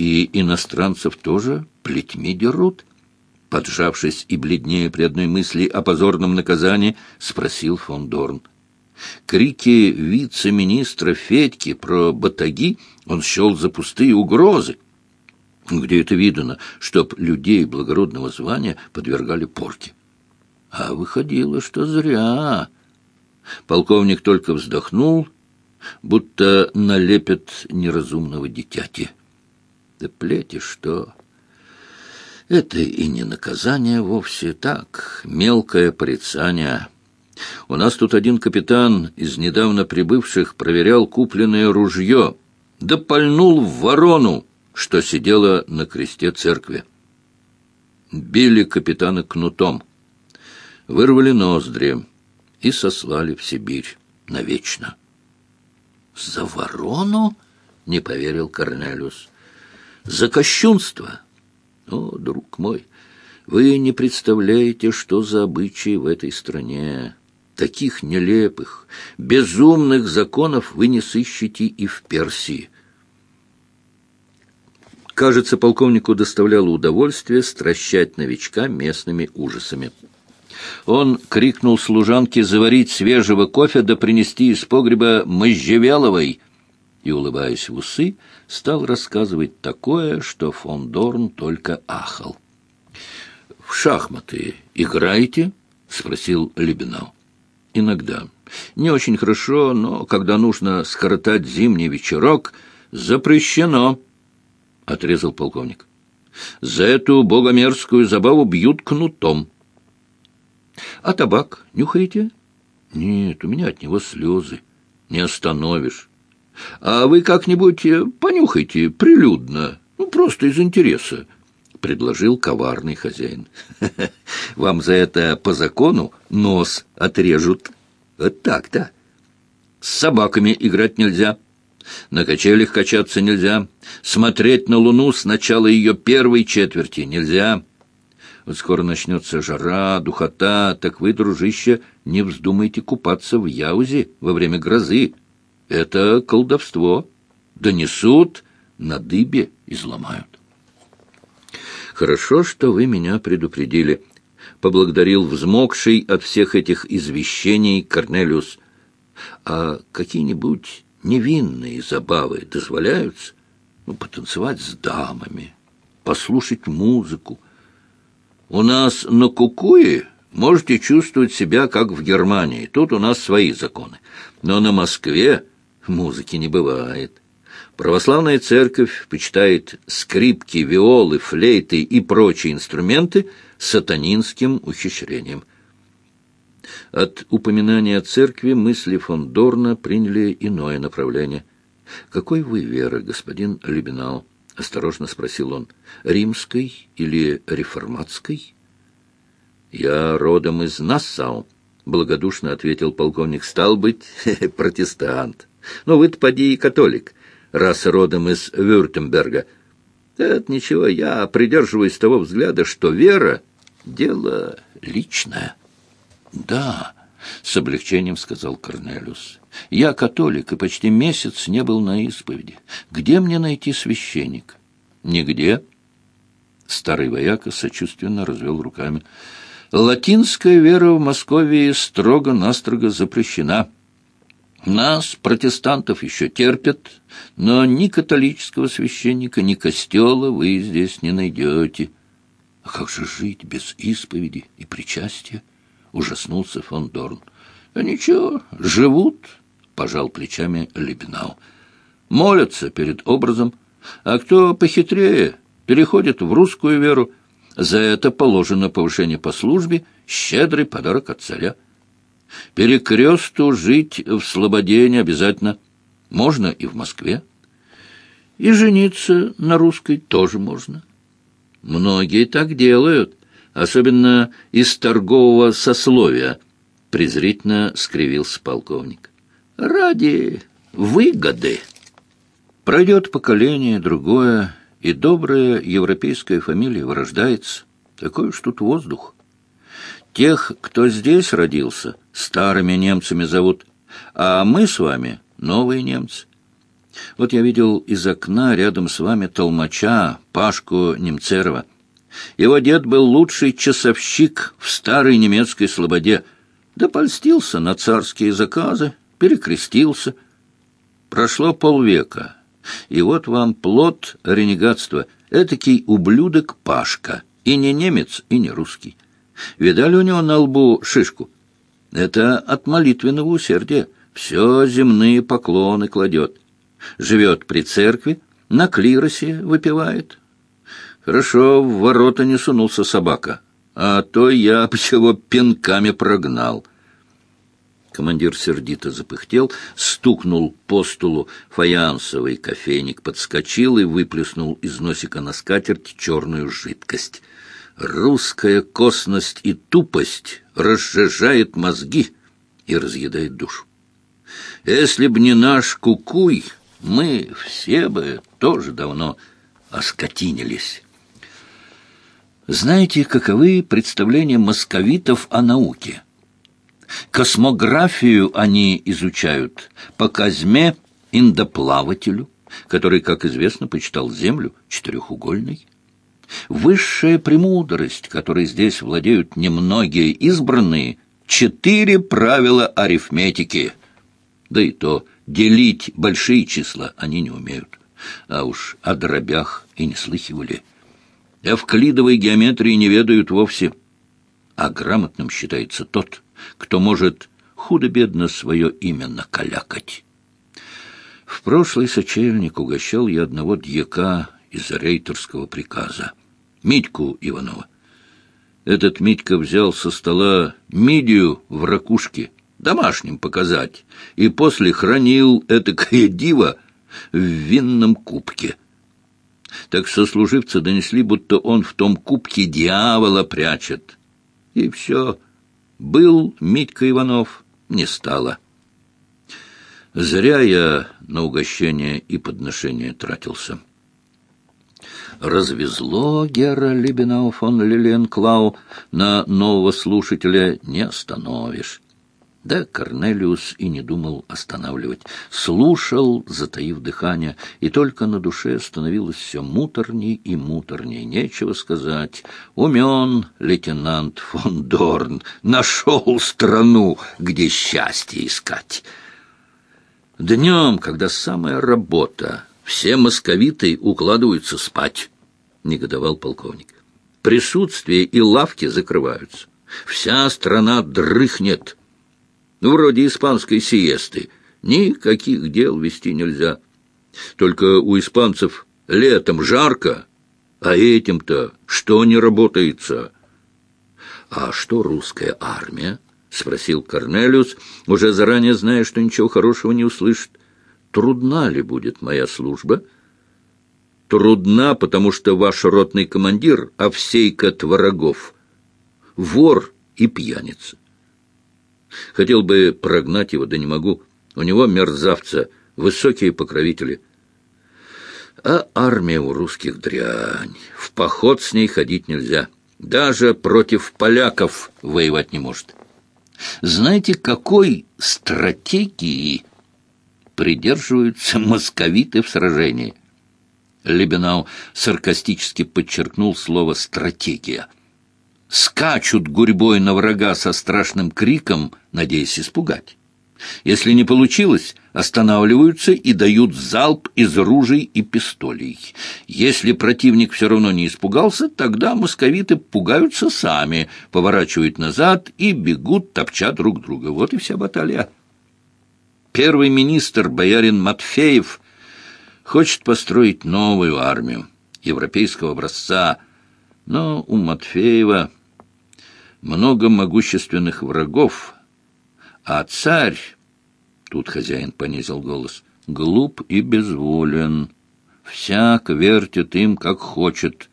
и иностранцев тоже плетьми дерут? Поджавшись и бледнее при одной мысли о позорном наказании, спросил фон Дорн. Крики вице-министра Федьки про батаги он счел за пустые угрозы. Где это видано, чтоб людей благородного звания подвергали порке? А выходило, что зря. Полковник только вздохнул, будто налепят неразумного дитяти. Да плети что... Это и не наказание вовсе, так, мелкое порицание. У нас тут один капитан из недавно прибывших проверял купленное ружье, да пальнул в ворону, что сидела на кресте церкви. Били капитана кнутом, вырвали ноздри и сослали в Сибирь навечно. «За ворону?» — не поверил Корнелиус. «За кощунство!» «О, друг мой, вы не представляете, что за обычаи в этой стране. Таких нелепых, безумных законов вы не сыщете и в Персии». Кажется, полковнику доставляло удовольствие стращать новичка местными ужасами. Он крикнул служанке заварить свежего кофе да принести из погреба можжевеловой и, улыбаясь в усы, стал рассказывать такое, что фон Дорн только ахал. «В шахматы играете?» — спросил Лебенау. «Иногда. Не очень хорошо, но когда нужно скоротать зимний вечерок, запрещено», — отрезал полковник. «За эту богомерзкую забаву бьют кнутом». «А табак нюхаете?» «Нет, у меня от него слезы. Не остановишь». А вы как-нибудь э, понюхайте прилюдно, ну, просто из интереса, — предложил коварный хозяин. — Вам за это по закону нос отрежут. Вот так-то. С собаками играть нельзя. На качелях качаться нельзя. Смотреть на луну с начала ее первой четверти нельзя. Вот скоро начнется жара, духота, так вы, дружище, не вздумайте купаться в Яузе во время грозы. Это колдовство. Донесут, на дыбе изломают. Хорошо, что вы меня предупредили. Поблагодарил взмокший от всех этих извещений Корнелиус. А какие-нибудь невинные забавы дозволяются? Ну, потанцевать с дамами, послушать музыку. У нас на Кукуе можете чувствовать себя, как в Германии. Тут у нас свои законы. Но на Москве Музыки не бывает. Православная церковь почитает скрипки, виолы, флейты и прочие инструменты сатанинским ухищрением. От упоминания о церкви мысли фон Дорна приняли иное направление. «Какой вы веры, господин Лебенал?» — осторожно спросил он. «Римской или реформатской?» «Я родом из Нассау», — благодушно ответил полковник. «Стал быть, протестант». Ну, вы-то поди и католик, раз родом из Вюртемберга. Это ничего, я придерживаюсь того взгляда, что вера — дело личное. Да, с облегчением сказал Корнелиус. Я католик и почти месяц не был на исповеди. Где мне найти священника? Нигде. Старый вояка сочувственно развел руками. Латинская вера в Москве строго-настрого запрещена. Нас, протестантов, еще терпят, но ни католического священника, ни костела вы здесь не найдете. А как же жить без исповеди и причастия? Ужаснулся фон Дорн. А ничего, живут, пожал плечами Лебенау. Молятся перед образом, а кто похитрее, переходит в русскую веру. За это положено повышение по службе, щедрый подарок от царя. Перекресту жить в Слободе не обязательно. Можно и в Москве. И жениться на русской тоже можно. Многие так делают, особенно из торгового сословия, презрительно скривился полковник. Ради выгоды. Пройдет поколение, другое, и добрая европейская фамилия вырождается. Такой уж тут воздух. Тех, кто здесь родился, старыми немцами зовут, а мы с вами новые немцы. Вот я видел из окна рядом с вами толмача Пашку Немцерова. Его дед был лучший часовщик в старой немецкой слободе. Да польстился на царские заказы, перекрестился. Прошло полвека, и вот вам плод ренегатства, этакий ублюдок Пашка, и не немец, и не русский. Видали у него на лбу шишку? Это от молитвенного усердия. Все земные поклоны кладет. Живет при церкви, на клиросе выпивает. Хорошо, в ворота не сунулся собака, а то я бы его пинками прогнал. Командир сердито запыхтел, стукнул по стулу фаянсовый кофейник, подскочил и выплеснул из носика на скатерть черную жидкость. Русская косность и тупость разжижает мозги и разъедает душу. Если б не наш кукуй, мы все бы тоже давно оскотинились. Знаете, каковы представления московитов о науке? Космографию они изучают по Казьме Индоплавателю, который, как известно, почитал Землю четырехугольной. Высшая премудрость, которой здесь владеют немногие избранные, четыре правила арифметики. Да и то делить большие числа они не умеют. А уж о дробях и не слыхивали. Эвклидовой геометрии не ведают вовсе. А грамотным считается тот, кто может худо-бедно свое имя накалякать. В прошлый сочельник угощал я одного дьяка из рейтерского приказа. Митьку Иванова. Этот Митька взял со стола мидию в ракушке, домашним показать, и после хранил этакое диво в винном кубке. Так сослуживцы донесли, будто он в том кубке дьявола прячет. И все. Был Митька Иванов, не стало. Зря я на угощение и подношение тратился развезло Гера Либенау фон Лиленклау на нового слушателя не остановишь. Да Корнелиус и не думал останавливать. Слушал, затаив дыхание, и только на душе становилось все муторней и муторней. Нечего сказать. Умен лейтенант фон Дорн. Нашел страну, где счастье искать. Днем, когда самая работа, все московиты укладываются спать, — негодовал полковник. Присутствие и лавки закрываются. Вся страна дрыхнет. Ну, вроде испанской сиесты. Никаких дел вести нельзя. Только у испанцев летом жарко, а этим-то что не работается? — А что русская армия? — спросил Корнелиус, уже заранее зная, что ничего хорошего не услышит трудна ли будет моя служба? Трудна, потому что ваш ротный командир — Овсейка Творогов, вор и пьяница. Хотел бы прогнать его, да не могу. У него, мерзавца, высокие покровители. А армия у русских дрянь. В поход с ней ходить нельзя. Даже против поляков воевать не может. Знаете, какой стратегии придерживаются московиты в сражении. Лебенау саркастически подчеркнул слово «стратегия». Скачут гурьбой на врага со страшным криком, надеясь испугать. Если не получилось, останавливаются и дают залп из ружей и пистолей. Если противник все равно не испугался, тогда московиты пугаются сами, поворачивают назад и бегут, топча друг друга. Вот и вся баталия. Первый министр, боярин Матфеев, хочет построить новую армию европейского образца, но у Матфеева много могущественных врагов, а царь, тут хозяин понизил голос, глуп и безволен, всяк вертит им, как хочет,